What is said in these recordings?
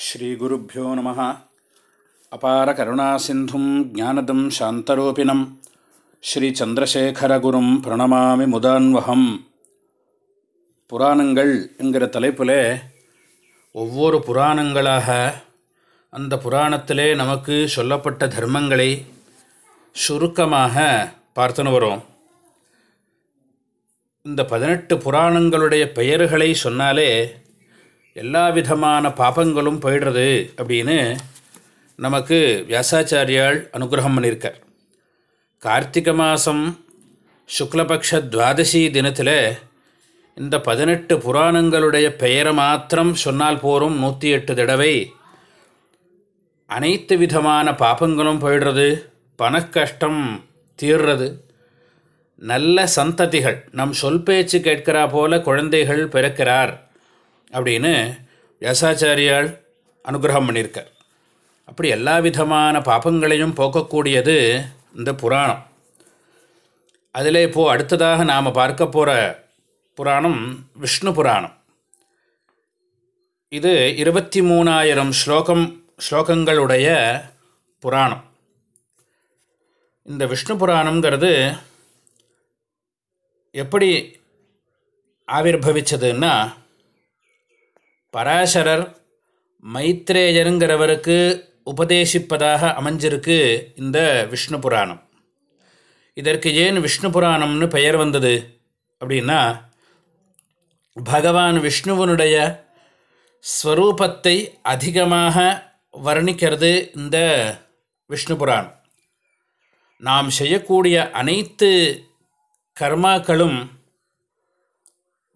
ஸ்ரீகுருப்போ நம. அபார கருணாசிந்தும் ஜானதம் சாந்தரூபிணம். ஸ்ரீச்சந்திரசேகரகுரும் பிரணமாமி முதான்வகம் புராணங்கள் என்கிற தலைப்பில் ஒவ்வொரு புராணங்களாக அந்த புராணத்திலே நமக்கு சொல்லப்பட்ட தர்மங்களை சுருக்கமாக பார்த்துன்னு வரும். இந்த பதினெட்டு புராணங்களுடைய பெயர்களை சொன்னாலே எல்லா விதமான பாபங்களும் போயிடுறது அப்படின்னு நமக்கு வியாசாச்சாரியால் அனுகிரகம் பண்ணியிருக்கார். கார்த்திகை மாதம் சுக்லபக்ஷ துவாதசி தினத்தில் இந்த பதினெட்டு புராணங்களுடைய பெயரை மாத்திரம் சொன்னால் போரும் நூற்றி எட்டு தடவை அனைத்து விதமான பாபங்களும் போயிடுறது பணக்கஷ்டம் தீர்றது நல்ல சந்ததிகள் நம் சொல் பேச்சு கேட்கிறா போல குழந்தைகள் பிறக்கிறார். அப்படின்னு வியாசாச்சாரியால் அனுகிரகம் பண்ணியிருக்கார். அப்படி எல்லா விதமான பாப்பங்களையும் போக்கக்கூடியது இந்த புராணம். அதில் இப்போது அடுத்ததாக நாம் பார்க்க போகிற புராணம் விஷ்ணு புராணம். இது இருபத்தி மூணாயிரம் ஸ்லோகம் ஸ்லோகங்களுடைய புராணம். இந்த விஷ்ணு புராணங்கிறது எப்படி ஆவிர்வவிச்சதுன்னா பராசரர் மைத்ரேயருங்கிறவருக்கு உபதேசிப்பதாக அமைஞ்சிருக்கு இந்த விஷ்ணு புராணம். இதற்கு ஏன் விஷ்ணு புராணம்னு பெயர் வந்தது? அப்படின்னா பகவான் விஷ்ணுவனுடைய ஸ்வரூபத்தை அதிகமாக வர்ணிக்கிறது இந்த விஷ்ணு புராணம். நாம் செய்யக்கூடிய அனைத்து கர்மாக்களும்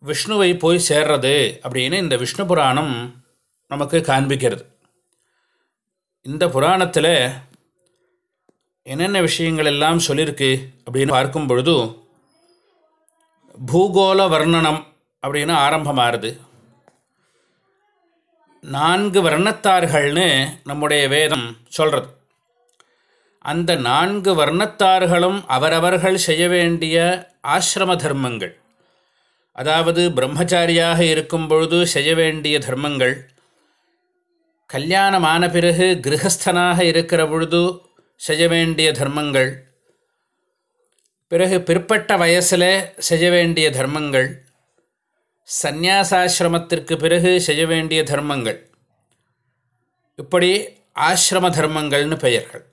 விஷ்ணுவை போய் சேர்றது அப்படின்னு இந்த விஷ்ணு புராணம் நமக்கு காண்பிக்கிறது. இந்த புராணத்தில் என்னென்ன விஷயங்கள் எல்லாம் சொல்லியிருக்கு அப்படின்னு பார்க்கும் பொழுது பூகோள வர்ணனம் அப்படின்னு ஆரம்பமாகுது. நான்கு வர்ணத்தார்கள்னு நம்முடைய வேதம் சொல்கிறது அந்த நான்கு வர்ணத்தார்களும் அவரவர்கள் செய்ய வேண்டிய ஆசிரம தர்மங்கள். அதாவது பிரம்மச்சாரியாக இருக்கும் பொழுது செய்ய வேண்டிய தர்மங்கள் கல்யாணமான பிறகு கிரகஸ்தனாக இருக்கிற பொழுது செய்ய வேண்டிய தர்மங்கள் பிறகு பிற்பட்ட வயசில் செய்ய வேண்டிய தர்மங்கள் சந்நியாசாசிரமத்திற்கு பிறகு செய்ய வேண்டிய தர்மங்கள். இப்படி ஆசிரம தர்மங்கள்னு பெயர்கள்.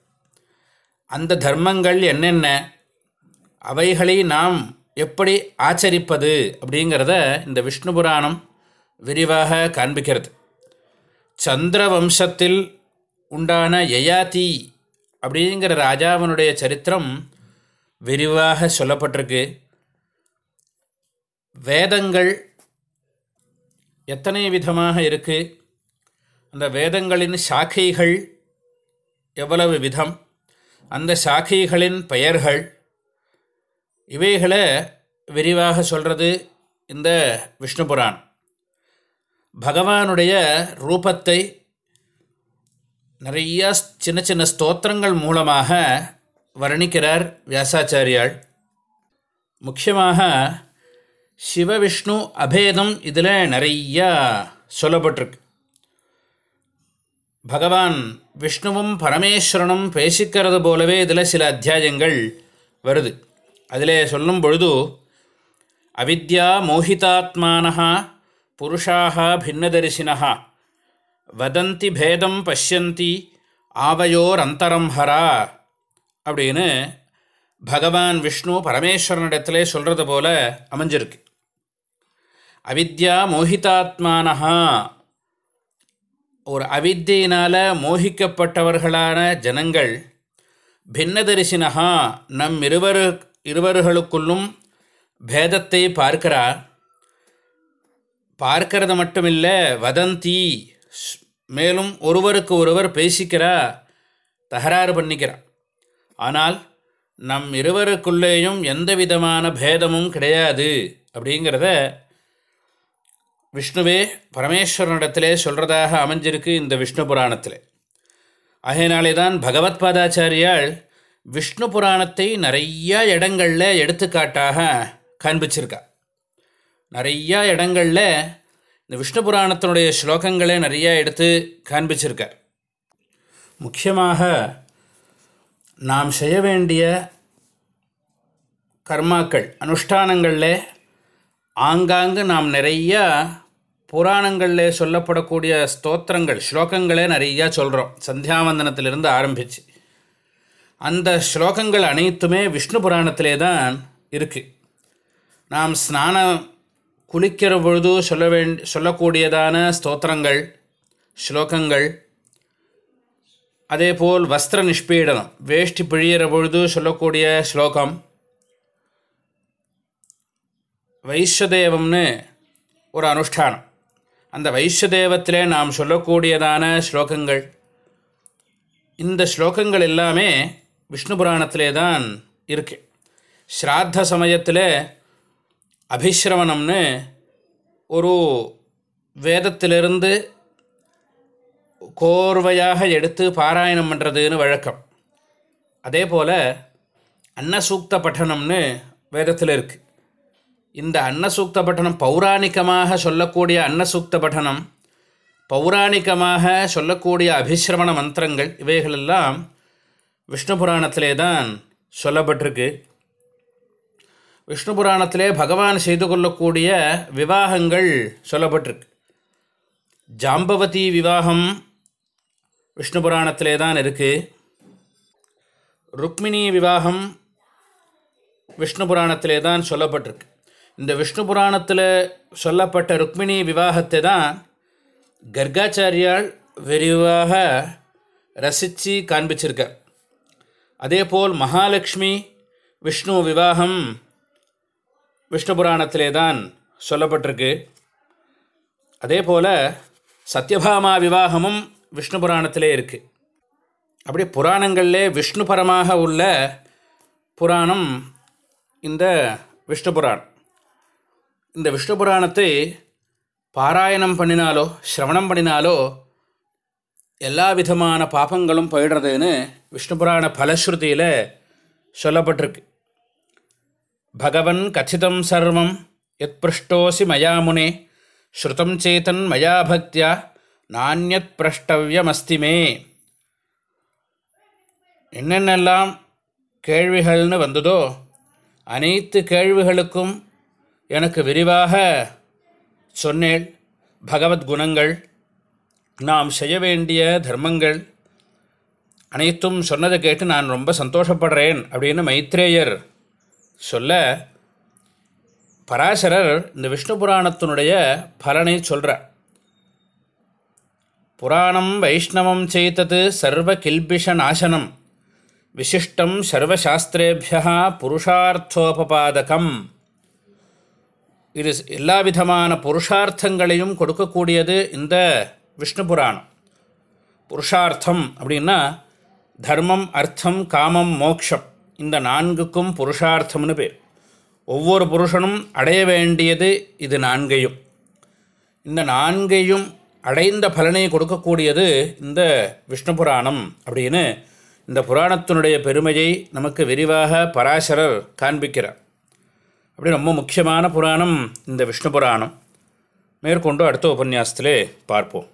அந்த தர்மங்கள் என்னென்ன? அவைகளை நாம் எப்படி ஆச்சரிப்பது அப்படிங்கிறத இந்த விஷ்ணு புராணம் விரிவாக காண்பிக்கிறது. சந்திர வம்சத்தில் உண்டான யயாதி அப்படிங்கிற ராஜாவனுடைய சரித்திரம் விரிவாக சொல்லப்பட்டிருக்கு. வேதங்கள் எத்தனை விதமாக இருக்குது அந்த வேதங்களின் சாக்கைகள் எவ்வளவு விதம்? அந்த சாக்கைகளின் பெயர்கள் இவைகளை விரிவாக சொல்கிறது இந்த விஷ்ணு புராண் பகவானுடைய ரூபத்தை நிறையா சின்ன சின்ன ஸ்தோத்திரங்கள் மூலமாக வர்ணிக்கிறார் வியாசாச்சாரியாள் முக்கியமாக சிவவிஷ்ணு அபேதம் இதில் நிறையா சொல்லப்பட்டிருக்கு. பகவான் விஷ்ணுவும் பரமேஸ்வரனும் பேசிக்கிறது போலவே இதில் சில அத்தியாயங்கள் வருது. அதிலே சொல்லும் பொழுது அவித்யா மோகிதாத்மானஹா புருஷாக பின்னதரிசினா வதந்தி பேதம் பஷ்யந்தி ஆவையோர் அந்தரம் ஹரா அப்படின்னு பகவான் விஷ்ணு பரமேஸ்வரனிடத்திலே சொல்கிறது போல அமைஞ்சிருக்கு. அவித்யா மோகிதாத்மானஹா ஒரு அவித்தியினால் மோகிக்கப்பட்டவர்களான ஜனங்கள் பின்னதரிசினஹா நம் இருவரு இருவர்களுக்குள்ளும் பேதத்தை பார்க்கிறா. பார்க்கறது மட்டுமில்லை வதந்தி மேலும் ஒருவருக்கு ஒருவர் பேசிக்கிறா தகராறு பண்ணிக்கிறா. ஆனால் நம் இருவருக்குள்ளேயும் எந்த விதமான பேதமும் கிடையாது அப்படிங்கிறத விஷ்ணுவே பரமேஸ்வரனிடத்திலே சொல்கிறதாக அமைஞ்சிருக்கு இந்த விஷ்ணு புராணத்தில். ஆகையினாலே தான் பகவத்பாதாச்சாரியால் விஷ்ணு புராணத்தை நிறையா இடங்களில் எடுத்துக்காட்டாக காண்பிச்சிருக்கா. நிறையா இடங்களில் இந்த விஷ்ணு புராணத்தினுடைய ஸ்லோகங்களை நிறையா எடுத்து காண்பிச்சிருக்கார் முக்கியமாக நாம் செய்ய வேண்டிய கர்மாக்கள் அனுஷ்டானங்களில் ஆங்காங்கு நாம் நிறையா புராணங்களில் சொல்லப்படக்கூடிய ஸ்தோத்திரங்கள் ஸ்லோகங்களே நிறையா சொல்கிறோம் சந்தியாவந்தனத்திலிருந்து ஆரம்பித்து அந்த ஸ்லோகங்கள் அனைத்துமே விஷ்ணு புராணத்திலே தான் இருக்குது நாம் ஸ்நானம் குளிக்கிற பொழுது சொல்ல வேண்டி சொல்லக்கூடியதான ஸ்தோத்திரங்கள் ஸ்லோகங்கள் அதேபோல் வஸ்திர நிஷ்பீடனம் வேஷ்டி பிழியிற பொழுது சொல்லக்கூடிய ஸ்லோகம் வைஸ்வதேவம்னு ஒரு அனுஷ்டானம். அந்த வைஸ்வதேவத்தில் நாம் சொல்லக்கூடியதான ஸ்லோகங்கள். இந்த ஸ்லோகங்கள் எல்லாமே விஷ்ணு புராணத்திலே தான் இருக்கு. ஸ்ராத்த சமயத்தில் அபிஸ்ரவணம்னு ஒரு வேதத்திலிருந்து கோர்வையாக எடுத்து பாராயணம் பண்ணுறதுன்னு வழக்கம். அதே போல் அன்னசூக்த பட்டனம்னு வேதத்தில் இருக்குது இந்த அன்னசூக்த பட்டனம் பௌராணிகமாக சொல்லக்கூடிய அன்னசூக்த பட்டனம் பௌராணிகமாக சொல்லக்கூடிய அபிஸ்ரவண மந்திரங்கள் இவைகளெல்லாம் விஷ்ணு புராணத்திலே தான் சொல்லப்பட்டிருக்கு. விஷ்ணு புராணத்திலே பகவான் செய்து கொள்ளக்கூடிய விவாகங்கள் சொல்லப்பட்டிருக்கு. ஜாம்பவதி விவாகம் விஷ்ணு புராணத்திலே தான் இருக்குது ருக்மிணி விவாகம் விஷ்ணு புராணத்திலே தான் சொல்லப்பட்டிருக்கு. இந்த விஷ்ணு புராணத்தில் சொல்லப்பட்ட ருக்மிணி விவாகத்தை தான் கர்காச்சாரியால் விரிவாக ரசித்து காண்பிச்சிருக்கார். அதேபோல் மகாலட்சுமி விஷ்ணு விவாகம் விஷ்ணு புராணத்திலே தான் சொல்லப்பட்டிருக்கு. அதே போல் சத்யபாமா விவாகமும் விஷ்ணு புராணத்திலே இருக்குது அப்படி புராணங்களிலே விஷ்ணு பரமாக உள்ள புராணம் இந்த விஷ்ணு புராணம். இந்த விஷ்ணு புராணத்தை பாராயணம் பண்ணினாலோ சிரவணம் பண்ணினாலோ எல்லா விதமான பாபங்களும் போயிடுறதுன்னு விஷ்ணு புராண பலஸ்ருதியில் சொல்லப்பட்டிருக்கு. பகவன் கச்சிதம் சர்வம் எத் பிருஷ்டோசி மயா முனே ஸ்ருதம் சேதன் மயா பக்தியா நானியத் பிரஷ்டவியமஸ்திமே மே. கேள்விகள்னு வந்ததோ அனைத்து கேள்விகளுக்கும் எனக்கு விரிவாக சொன்னேன் பகவத் குணங்கள் நாம் செய்ய வேண்டிய தர்மங்கள் அனைத்தும் சொன்னதை கேட்டு நான் ரொம்ப சந்தோஷப்படுறேன் அப்படின்னு மைத்ரேயர் சொல்ல பராசரர் இந்த விஷ்ணு புராணத்தினுடைய பலனை சொல்கிறார் புராணம் வைஷ்ணவம் செய்தது சர்வ கில்பிஷ நாசனம் விசிஷ்டம் சர்வசாஸ்திரேபியா புருஷார்த்தோபபாதகம். இது எல்லா விதமான புருஷார்த்தங்களையும் கொடுக்கக்கூடியது இந்த விஷ்ணு புராணம் புருஷார்த்தம் அப்படின்னா தர்மம் அர்த்தம் காமம் மோக்ஷம். இந்த நான்குக்கும் புருஷார்த்தம்னு பேர். ஒவ்வொரு புருஷனும் அடைய வேண்டியது இது நான்கையும். இந்த நான்கையும் அடைந்த பலனை கொடுக்கக்கூடியது இந்த விஷ்ணு புராணம் அப்படின்னு இந்த புராணத்தினுடைய பெருமையை நமக்கு விரிவாக பராசரர் காண்பிக்கிறார். அப்படி ரொம்ப முக்கியமான புராணம் இந்த விஷ்ணு புராணம் மேற்கொண்டு அடுத்த உபன்யாசத்திலே பார்ப்போம்.